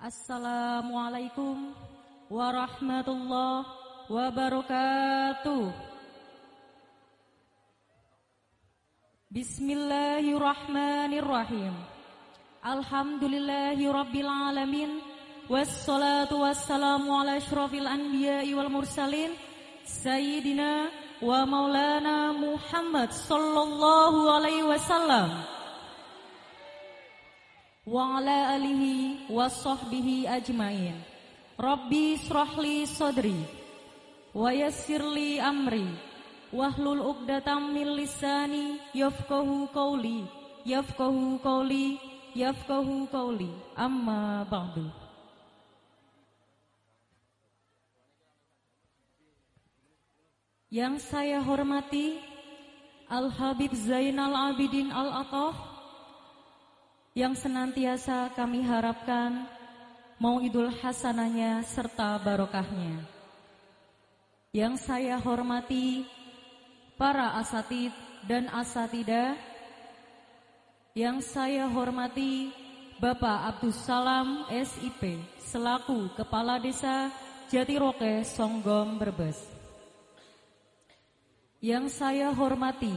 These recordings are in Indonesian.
Assalamualaikum warahmatullahi wabarakatuh. Bismillahirrahmanirrahim. Alhamdulillahi rabbil alamin. Wassalatu wassalamu ala asyrafil anbiya'i wal mursalin. Sayyidina wa maulana Muhammad sallallahu alaihi wasallam wa ala alihi wa sahbihi ajmain. Rabbi srahli sadri wa yassirli amri wahlul uqdatam min lisani yafqahu qawli yafqahu qawli yafqahu qawli amma ba'du. Yang saya hormati Al-Habib Zainal Abidin Al-Atah yang senantiasa kami harapkan mau idul hasanahnya serta barokahnya. Yang saya hormati para asatid dan asatidah, yang saya hormati Bapak Abdus Salam SIP selaku Kepala Desa Jatiroke Songgom Brebes. Yang saya hormati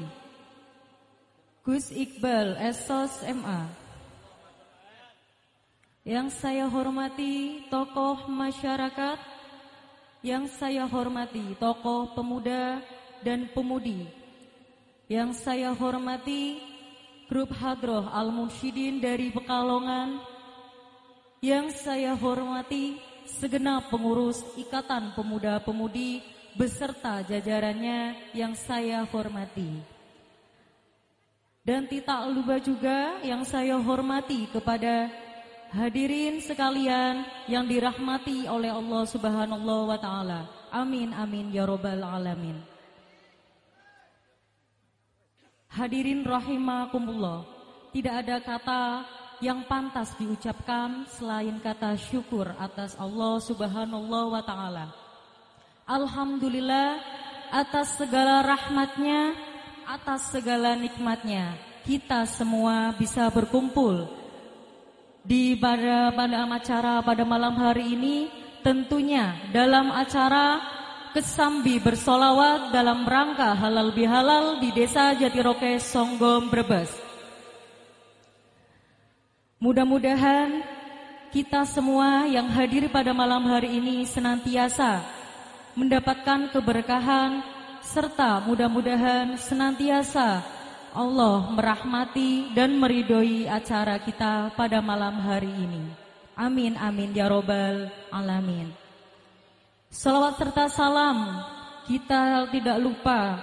Gus Iqbal Esos MA yang saya hormati tokoh masyarakat, yang saya hormati tokoh pemuda dan pemudi, yang saya hormati grup Hadroh Al-Mursyidin dari Pekalongan, yang saya hormati segenap pengurus Ikatan Pemuda-Pemudi beserta jajarannya yang saya hormati. Dan tidak lupa juga yang saya hormati kepada Hadirin sekalian yang dirahmati oleh Allah Subhanahu wa taala. Amin amin ya robbal alamin. Hadirin rahimakumullah. Tidak ada kata yang pantas diucapkan selain kata syukur atas Allah Subhanahu wa taala. Alhamdulillah atas segala rahmatnya, atas segala nikmatnya, kita semua bisa berkumpul di pada pada acara pada malam hari ini tentunya dalam acara kesambi bersolawat dalam rangka halal bihalal di desa Jatiroke Songgom Brebes. Mudah-mudahan kita semua yang hadir pada malam hari ini senantiasa mendapatkan keberkahan serta mudah-mudahan senantiasa Allah merahmati dan meridoi acara kita pada malam hari ini. Amin amin ya robbal alamin. Salawat serta salam kita tidak lupa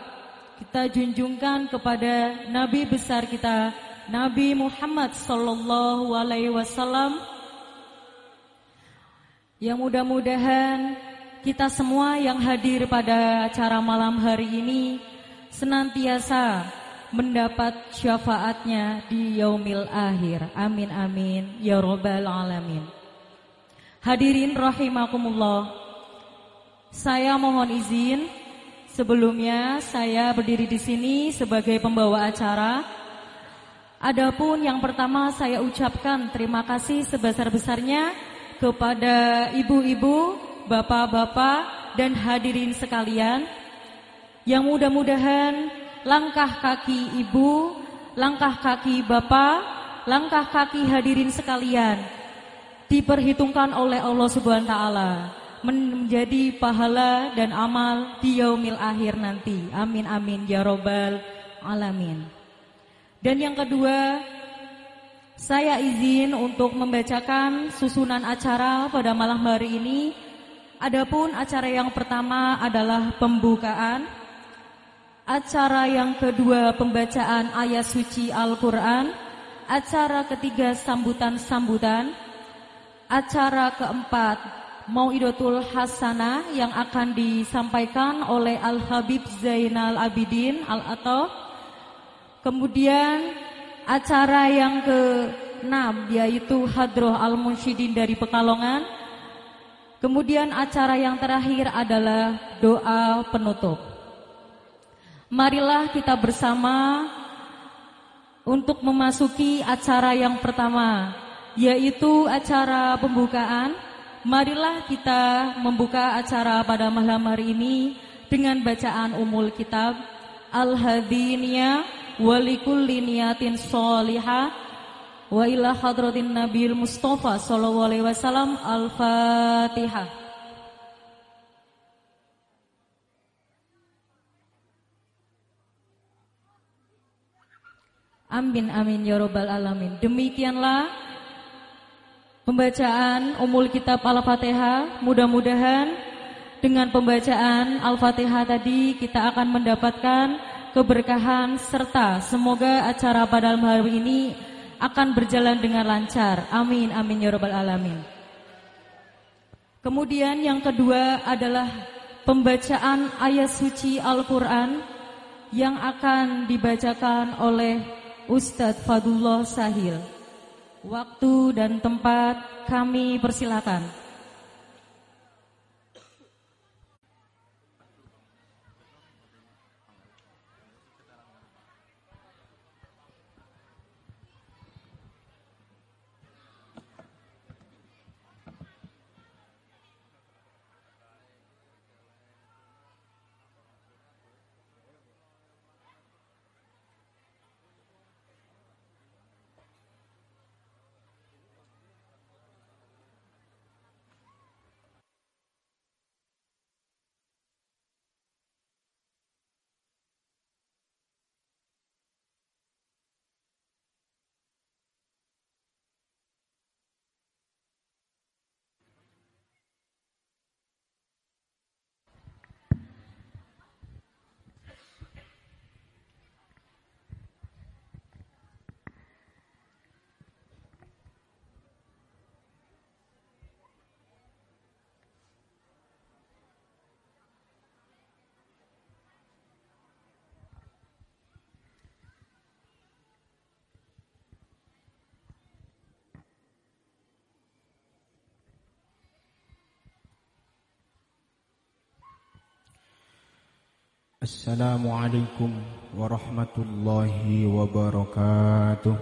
kita junjungkan kepada Nabi besar kita Nabi Muhammad sallallahu alaihi wasallam yang mudah-mudahan kita semua yang hadir pada acara malam hari ini senantiasa mendapat syafaatnya di yaumil akhir. Amin amin ya robbal alamin. Hadirin rahimakumullah. Saya mohon izin sebelumnya saya berdiri di sini sebagai pembawa acara. Adapun yang pertama saya ucapkan terima kasih sebesar-besarnya kepada ibu-ibu, bapak-bapak dan hadirin sekalian yang mudah-mudahan langkah kaki ibu, langkah kaki bapak, langkah kaki hadirin sekalian diperhitungkan oleh Allah Subhanahu wa taala menjadi pahala dan amal di yaumil akhir nanti. Amin amin ya robbal alamin. Dan yang kedua, saya izin untuk membacakan susunan acara pada malam hari ini. Adapun acara yang pertama adalah pembukaan. Acara yang kedua pembacaan ayat suci Al-Qur'an. Acara ketiga sambutan-sambutan. Acara keempat Mau'idatul Hasanah yang akan disampaikan oleh Al-Habib Zainal Abidin Al-Ato. Kemudian acara yang ke-6 yaitu Hadroh Al-Munsyidin dari Pekalongan. Kemudian acara yang terakhir adalah doa penutup. Marilah kita bersama untuk memasuki acara yang pertama yaitu acara pembukaan. Marilah kita membuka acara pada malam hari ini dengan bacaan umul kitab Al-Hadiniyah walikulli niyatin sholihah wa ila hadratin Nabil Mustafa sallallahu alaihi wasallam Al-Fatihah. Amin amin ya robbal alamin. Demikianlah Pembacaan umul kitab Al-Fatihah. Mudah-mudahan dengan pembacaan Al-Fatihah tadi Kita akan mendapatkan keberkahan Serta semoga acara pada malam hari ini Akan berjalan dengan lancar. Amin, amin ya rabbal alamin. Kemudian yang kedua adalah Pembacaan ayat suci Al-Quran Yang akan dibacakan oleh Ustadz Fadullah Sahil Waktu dan tempat kami persilakan. السلام عليكم ورحمة الله وبركاته.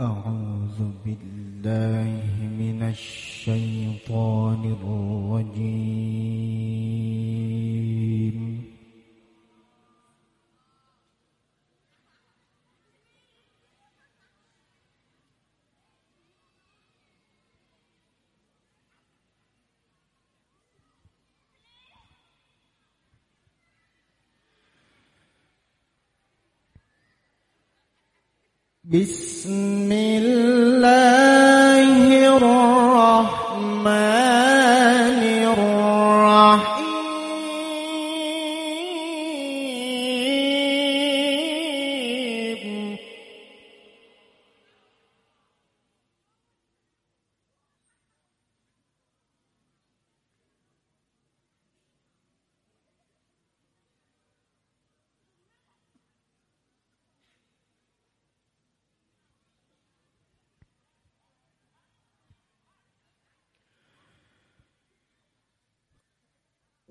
أعوذ بالله من الشيطان الرجيم. بسم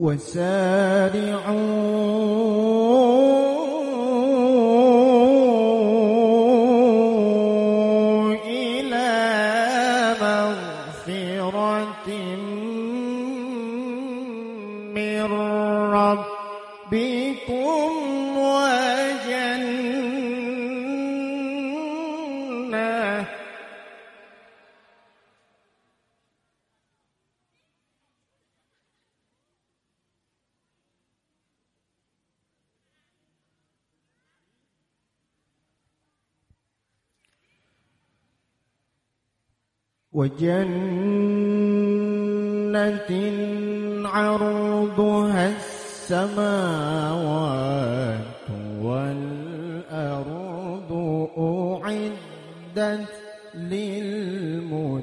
وسارعوا وجنة عرضها السماوات والأرض أعدت للمتقين.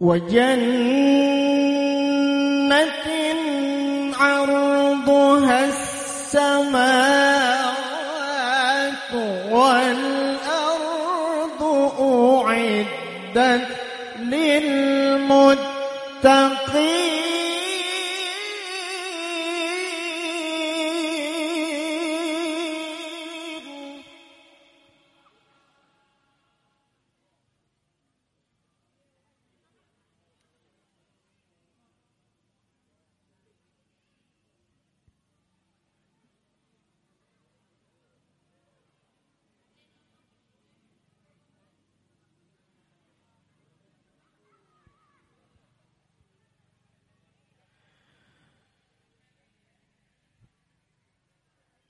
وجنة عرضها السماوات والأرض أعدت للمتقين.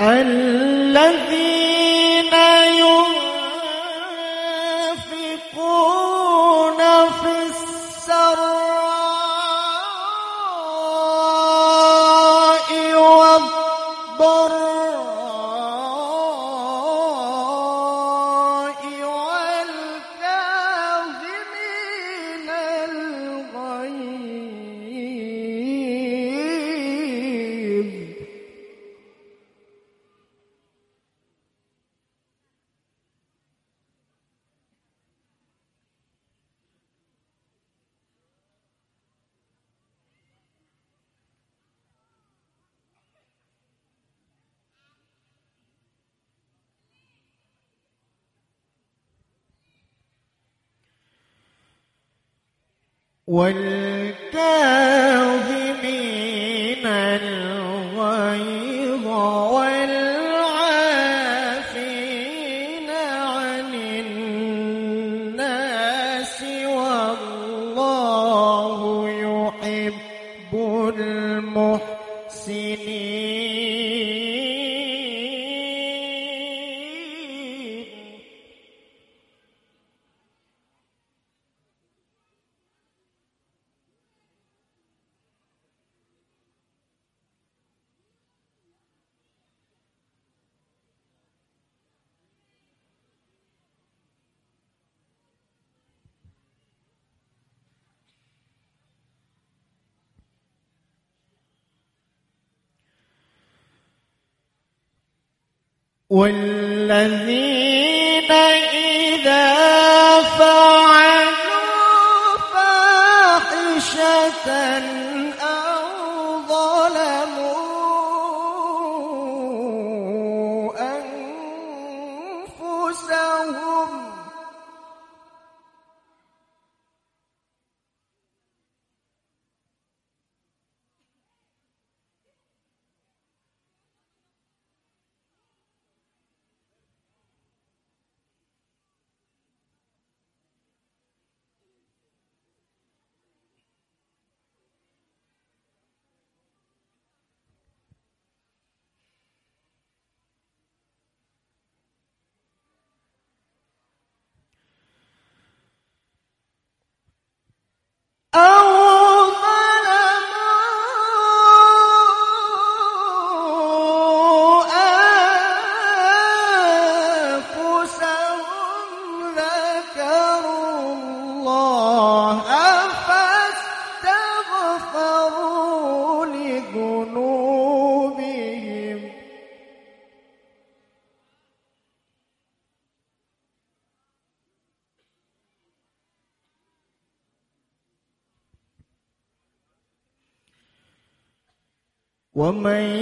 الذي والكاظمين والذين 我们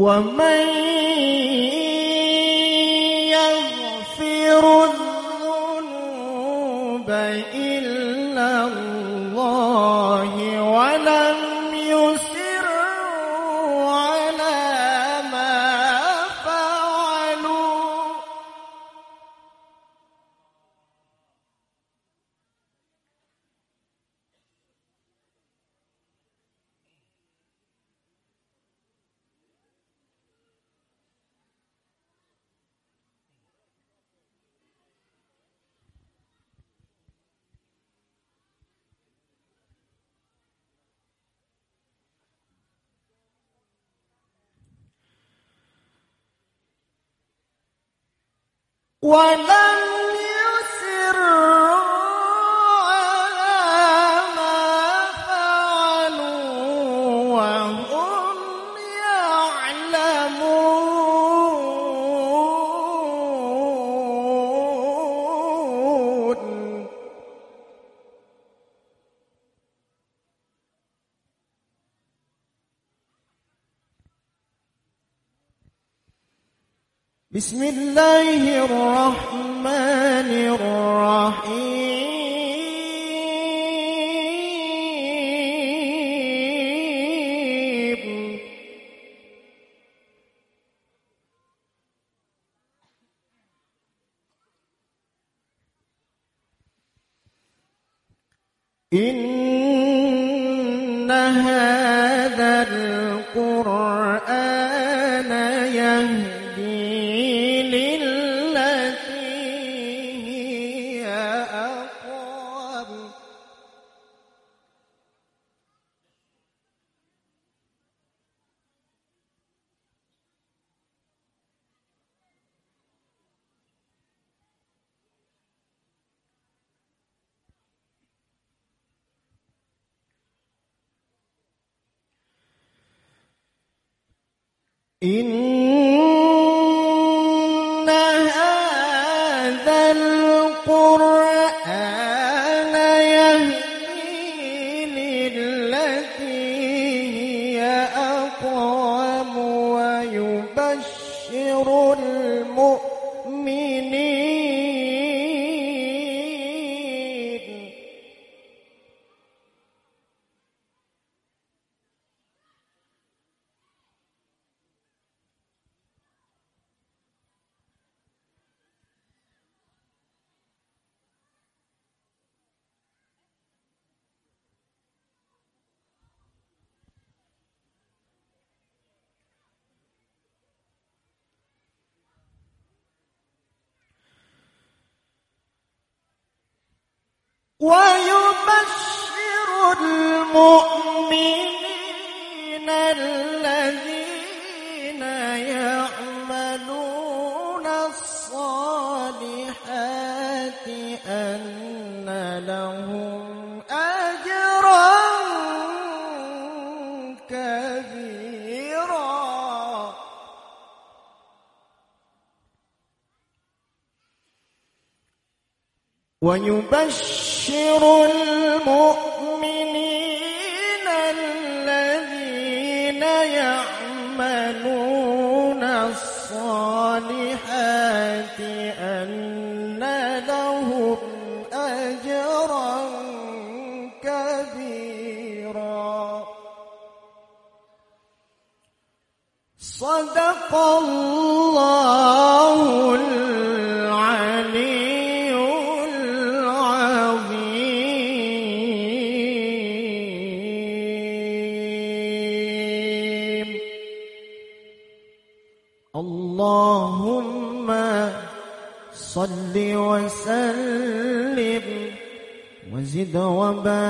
我们。ولم يسروا ما فعلوا وهم يعلمون. بسم الله إن اللهم صل وسلم وزد وبارك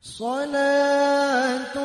صلاة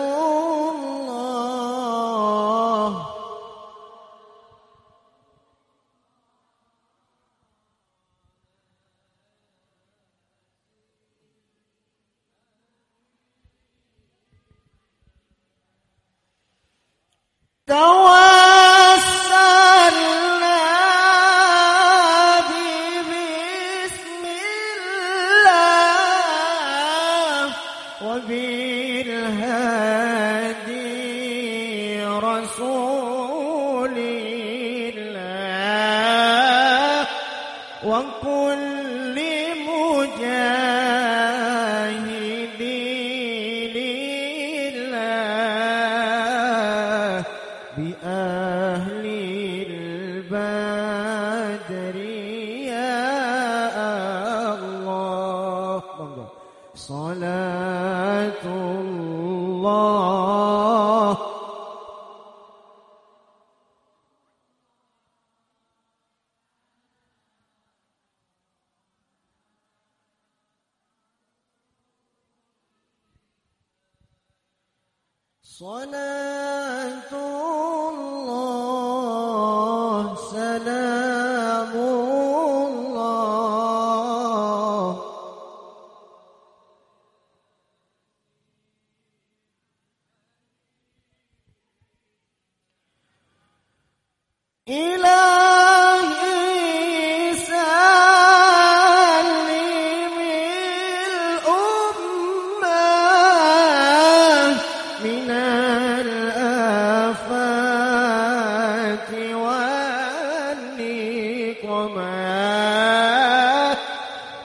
وما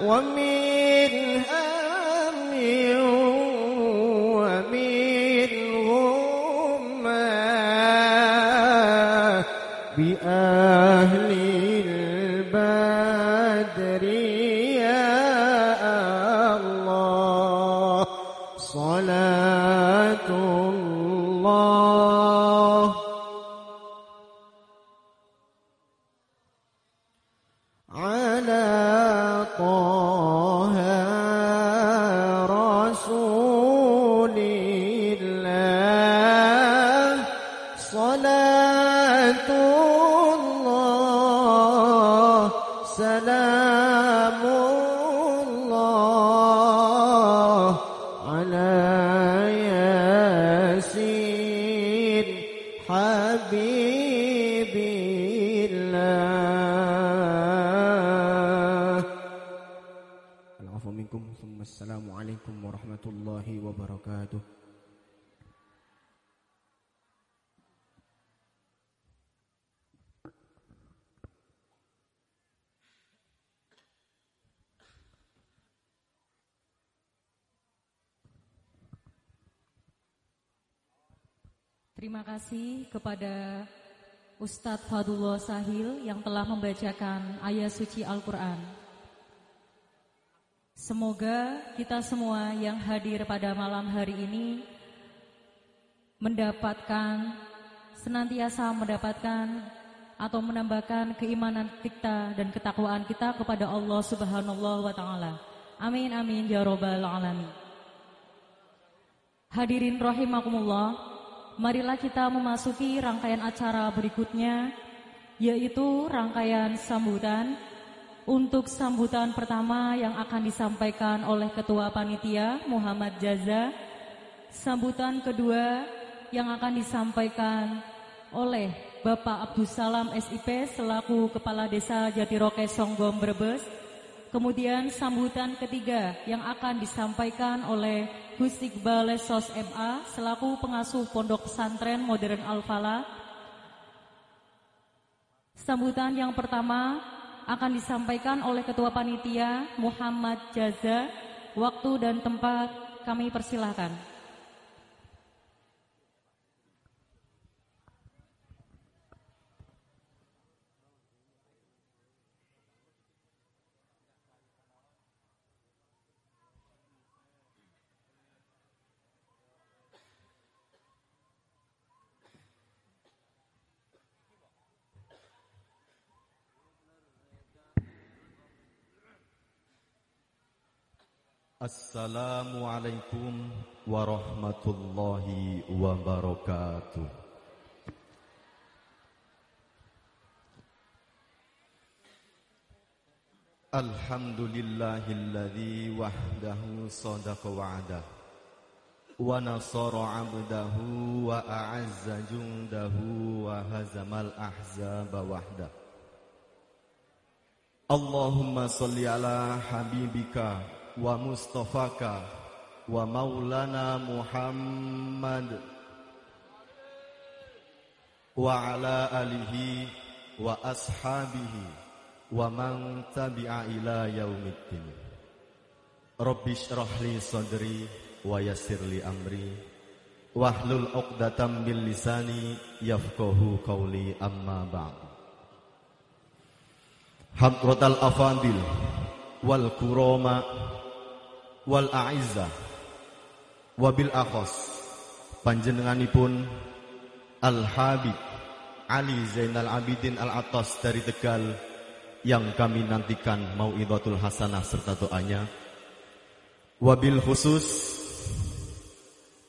ومن kepada Ustadz Fadullah Sahil yang telah membacakan ayat suci Al-Quran. Semoga kita semua yang hadir pada malam hari ini mendapatkan, senantiasa mendapatkan atau menambahkan keimanan kita dan ketakwaan kita kepada Allah Subhanahu wa taala. Amin amin ya rabbal alamin. Hadirin rahimakumullah, marilah kita memasuki rangkaian acara berikutnya yaitu rangkaian sambutan. Untuk sambutan pertama yang akan disampaikan oleh Ketua Panitia Muhammad Jaza Sambutan kedua yang akan disampaikan oleh Bapak Abdus Salam SIP selaku Kepala Desa Jatiroke Songgom Brebes. Kemudian sambutan ketiga yang akan disampaikan oleh Gus Iqbal Lesos MA selaku pengasuh Pondok Pesantren Modern Al-Falah. Sambutan yang pertama akan disampaikan oleh Ketua Panitia Muhammad Jaza. Waktu dan tempat kami persilahkan. Assalamualaikum warahmatullahi wabarakatuh. Alhamdulillahilladzi wahdahu sadaqa wa'adah Wa nasara abdahu wa a'azza jundahu wa hazamal ahzaba wahdah Allahumma salli ala habibika wa mustafaka wa maulana Muhammad. Wa ala alihi wa ashabihi wa man tabi'a ila yaumiddin. Rabbi wa yassir amri. Wahlul 'uqdatam min lisani yafqahu wal a'izza wabil akhos. Panjenenganipun Al Habib Ali Zainal Abidin Al Atas dari Tegal yang kami nantikan mau mau'idatul hasanah serta doanya. Wabil khusus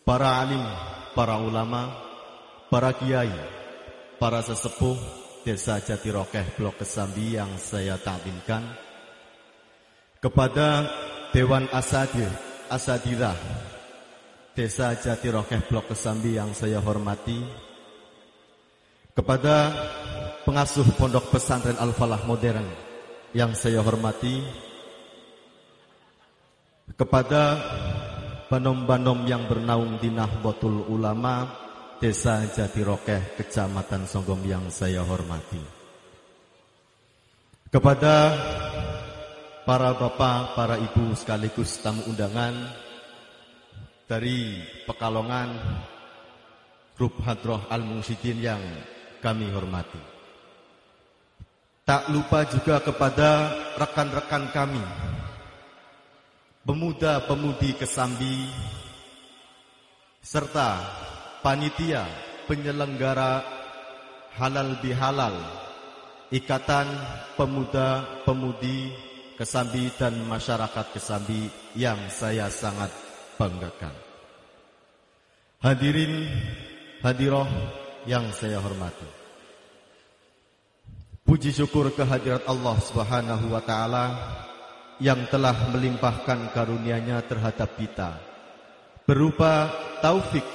para alim, para ulama, para kiai, para sesepuh Desa Jatirokeh Blok Kesambi yang saya taklimkan kepada Dewan Asadir, Asadirah Desa Jatirokeh Blok Kesambi yang saya hormati Kepada pengasuh Pondok Pesantren Al-Falah Modern yang saya hormati Kepada banom-banom yang bernaung di Nahdlatul Ulama Desa Jatirokeh Kecamatan Songgom yang saya hormati Kepada para bapak, para ibu sekaligus tamu undangan dari Pekalongan Grup Hadroh Al-Mungsidin yang kami hormati. Tak lupa juga kepada rekan-rekan kami, pemuda-pemudi Kesambi, serta panitia penyelenggara halal bihalal, ikatan pemuda-pemudi Kesambi dan masyarakat Kesambi yang saya sangat banggakan. Hadirin hadiroh yang saya hormati. Puji syukur kehadirat Allah Subhanahu wa taala yang telah melimpahkan karunia-Nya terhadap kita berupa taufik,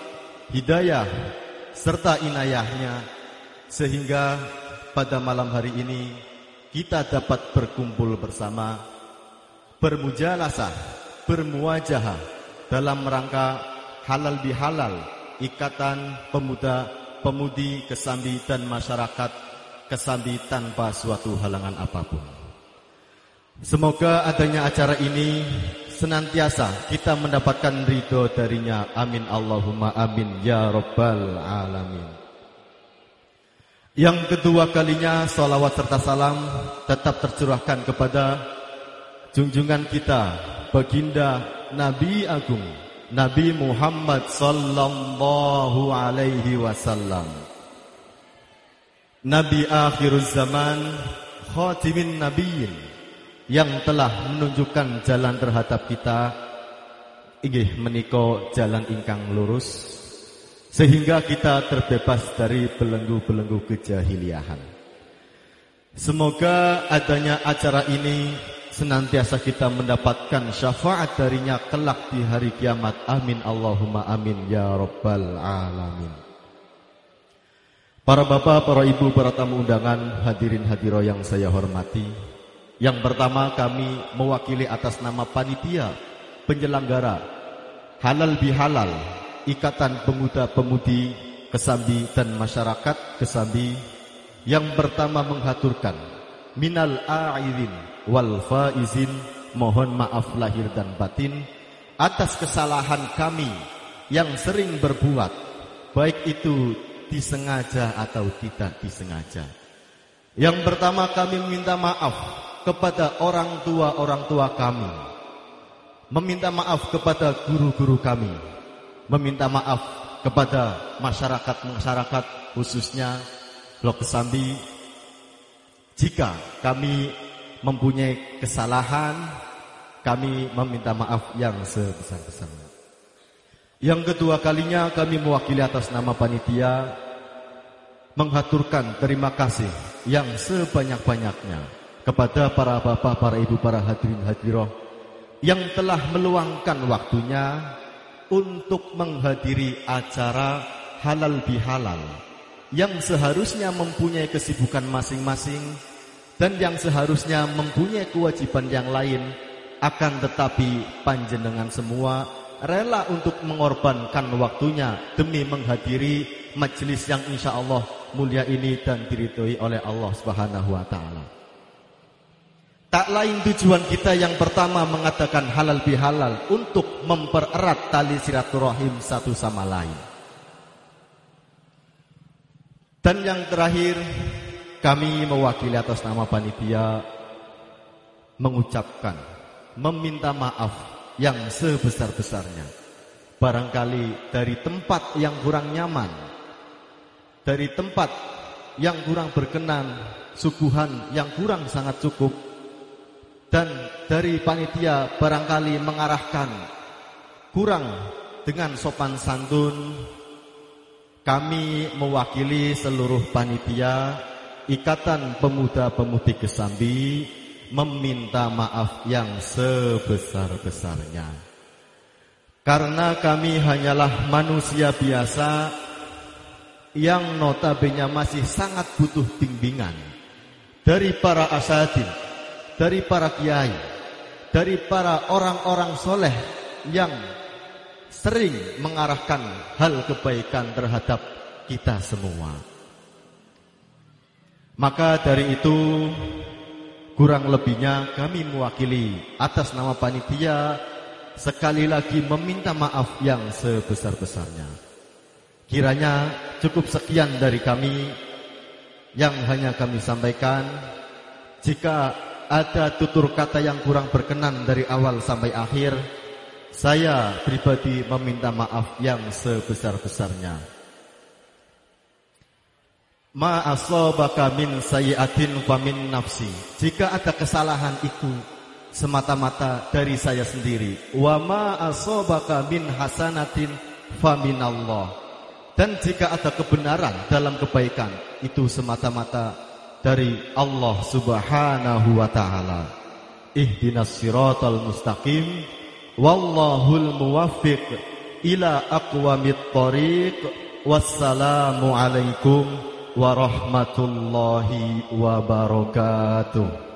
hidayah serta inayahnya sehingga pada malam hari ini kita dapat berkumpul bersama, bermujalasah, bermuajahah dalam rangka halal bihalal, ikatan pemuda, pemudi, kesambi dan masyarakat kesambi tanpa suatu halangan apa pun. Semoga adanya acara ini senantiasa kita mendapatkan ridho darinya. Amin Allahumma amin ya Rabbal Alamin. Yang kedua kalinya salawat serta salam tetap tercurahkan kepada junjungan kita baginda Nabi Agung Nabi Muhammad sallallahu alaihi wasallam. Nabi akhir zaman khatimin nabiyyin yang telah menunjukkan jalan terhadap kita. Inggih menika jalan ingkang lurus sehingga kita terbebas dari belenggu-belenggu kejahiliahan. Semoga adanya acara ini senantiasa kita mendapatkan syafaat darinya kelak di hari kiamat. Amin Allahumma amin ya rabbal alamin. Para bapak, para ibu, para tamu undangan, hadirin hadiroh yang saya hormati. Yang pertama kami mewakili atas nama panitia penyelenggara halal bihalal Ikatan Pemuda Pemudi Kesambi dan Masyarakat Kesambi yang pertama menghaturkan minal a'idin wal faizin mohon maaf lahir dan batin atas kesalahan kami yang sering berbuat baik itu disengaja atau tidak disengaja. Yang pertama kami meminta maaf kepada orang tua-orang tua kami. Meminta maaf kepada guru-guru kami. Meminta maaf kepada masyarakat-masyarakat khususnya Blok Kesambi Jika kami mempunyai kesalahan Kami meminta maaf yang sebesar-besarnya. Yang kedua kalinya kami mewakili atas nama panitia Menghaturkan terima kasih yang sebanyak-banyaknya Kepada para bapak, para ibu, para hadirin hadiroh Yang telah meluangkan waktunya Untuk menghadiri acara halal bihalal yang seharusnya mempunyai kesibukan masing-masing dan yang seharusnya mempunyai kewajiban yang lain akan tetapi panjenengan semua rela untuk mengorbankan waktunya demi menghadiri majelis yang insya Allah mulia ini dan diridhoi oleh Allah Subhanahu wa taala. Tak lain tujuan kita yang pertama mengatakan halal bihalal untuk mempererat tali silaturahim satu sama lain. Dan yang terakhir kami mewakili atas nama panitia mengucapkan meminta maaf yang sebesar-besarnya. Barangkali dari tempat yang kurang nyaman, dari tempat yang kurang berkenan, suguhan yang kurang sangat cukup, dan dari panitia barangkali mengarahkan kurang dengan sopan santun, kami mewakili seluruh panitia Ikatan Pemuda-Pemudi Kesambi meminta maaf yang sebesar-besarnya. Karena kami hanyalah manusia biasa yang notabene masih sangat butuh bimbingan dari para asadin, dari para kiai, dari para orang-orang soleh yang sering mengarahkan hal kebaikan terhadap kita semua. Maka dari itu kurang lebihnya kami mewakili atas nama panitia sekali lagi meminta maaf yang sebesar-besarnya. Kiranya cukup sekian dari kami yang hanya kami sampaikan. Jika ada tutur kata yang kurang berkenan dari awal sampai akhir, saya pribadi meminta maaf yang sebesar-besarnya. Ma min min nafsi. Jika ada kesalahan itu semata-mata dari saya sendiri. Wa ma min hasanatin fa. Dan jika ada kebenaran dalam kebaikan itu semata-mata dari Allah Subhanahu wa taala. Ihdinas siratal mustaqim Wallahul muwaffiq ila aqwamit thariq. Wassalamu alaikum warahmatullahi wabarakatuh.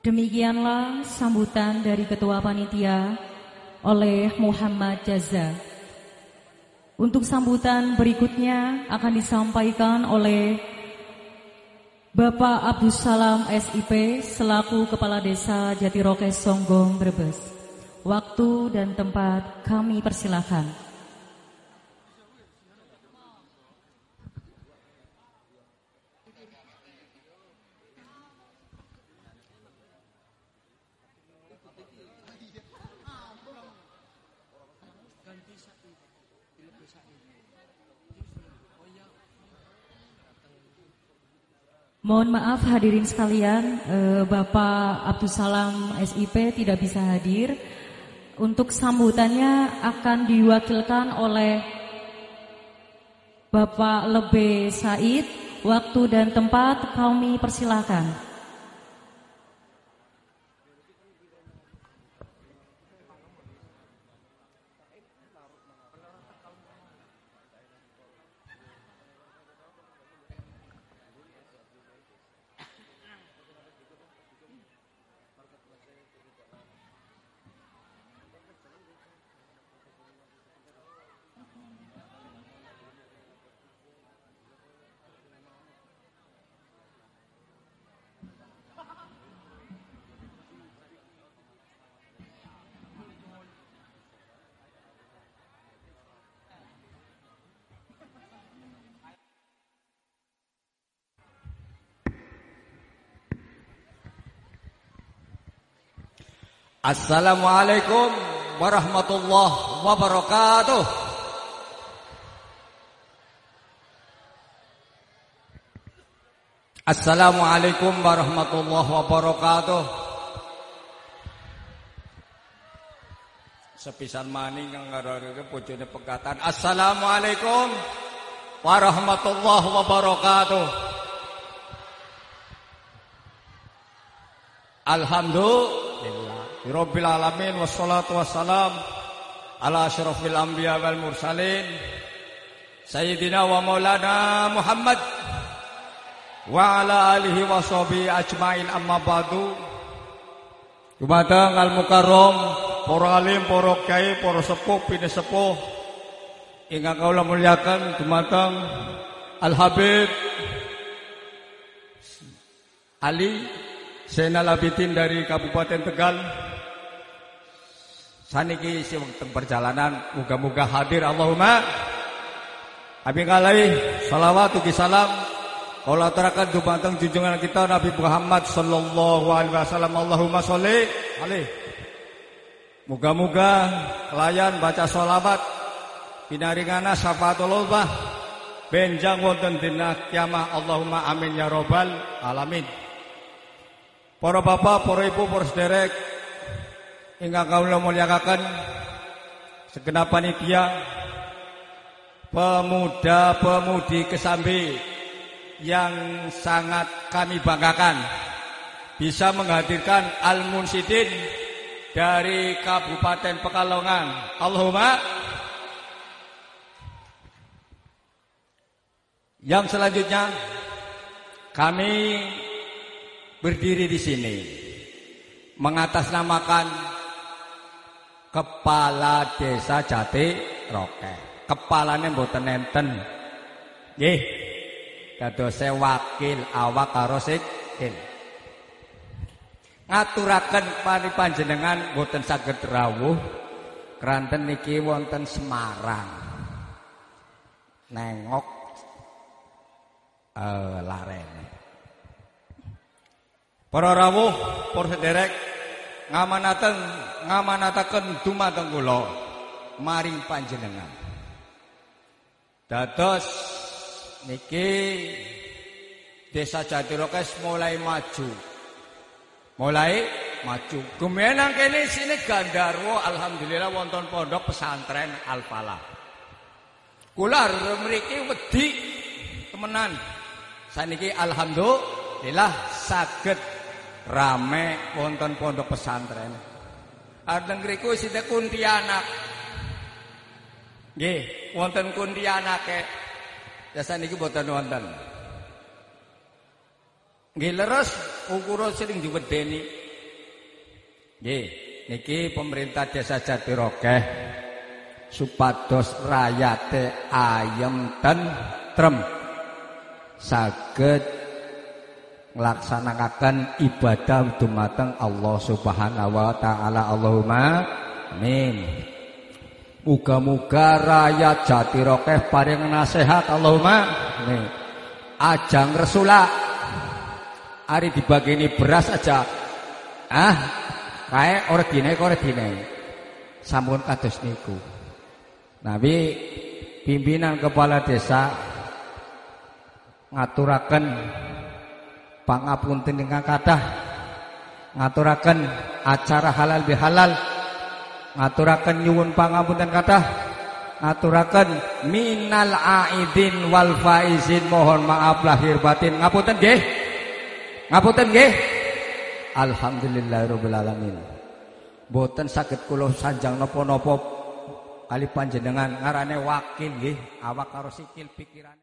Demikianlah sambutan dari Ketua Panitia oleh Muhammad Jaza. Untuk sambutan berikutnya akan disampaikan oleh Bapak Abdus Salam SIP selaku Kepala Desa Jatirokes Songgong Brebes. Waktu dan tempat kami persilahkan. Mohon maaf hadirin sekalian, eh, Bapak Abdul Salam SIP tidak bisa hadir. Untuk sambutannya akan diwakilkan oleh Bapak Lebe Said. Waktu dan tempat kami persilahkan. Assalamualaikum warahmatullahi wabarakatuh. Assalamualaikum warahmatullahi wabarakatuh. Sepisan maning kang ngarare bojone pegatan. Assalamualaikum warahmatullahi wabarakatuh. Alhamdulillah Rabbil alamin wassalatu wassalam ala asyrafil anbiya wal mursalin Sayyidina wa maulana Muhammad wa ala alihi wa sahbihi ajmain. Amma ba'du. Dumateng al mukarram para alim para kiai para sepuh pine sepuh ingkang kula muliakan dumateng Al Habib Ali Zainal Abidin dari Kabupaten Tegal Saniki si wonten perjalanan muga-muga hadir Allahumma. Abi kalai salawat ugi salam. Kula aturaken dumateng junjungan kita Nabi Muhammad sallallahu alaihi wasallam. Allahumma sholli alaihi. Muga-muga kelayan baca sholawat pinaringana syafaatullah benjang wonten dina kiamah. Allahumma amin ya robbal alamin. Para bapak, para ibu, para sederek Ingkang kawula mulyakaken segenap panitia pemuda-pemudi Kesambi yang sangat kami banggakan bisa menghadirkan Al-Munsidin dari Kabupaten Pekalongan. Allahumma Yang selanjutnya kami berdiri di sini mengatasnamakan Kepala Desa Jati Roke. Kepalane mboten enten. Nggih. Dadose wakil awak karo sikil. Ngaturaken pari panjenengan mboten saged rawuh kranten niki wonten Semarang. Nengok eh larene. Para rawuh, para sederek ngamanaken ngamanataken dumateng kula maring panjenengan. Dados niki Desa Jatirokes mulai maju. Mulai maju. Gemenang kene sini Gandarwo alhamdulillah wonten pondok pesantren Al-Falah. Kula mriki wedi temenan. Saniki alhamdulillah saged rame wonten pondok pesantren. Areng ngriku sithik kuntianak. Nggih, wonten kuntianake. Jasa niki boten wonten. Nggih leres ukura sing diwedeni Nggih, niki pemerintah Desa Jatirokeh supados rakyate ayem tentrem saged nglaksanakan ibadah dumateng Allah Subhanahu wa taala. Allahumma amin. Muga-muga rakyat Jatirokeh paring nasihat Allahumma amin. Ajang resula dibagi ini beras aja. Ah, kae ordine ordine. Sampun kados niku. Nabi pimpinan kepala desa ngaturaken pangapunten ingkang kathah ngaturaken acara halal bihalal. Ngaturaken nyuwun pangapunten kathah ngaturaken minal aidin wal faizin. Mohon maaf lahir batin. Ngapunten nggih? Ngapunten nggih? Alhamdulillahirabbil alamin. Boten saged kula sanjang napa-napa. Kali panjenengan ngarane wakil nggih. Awak karo sikil pikiran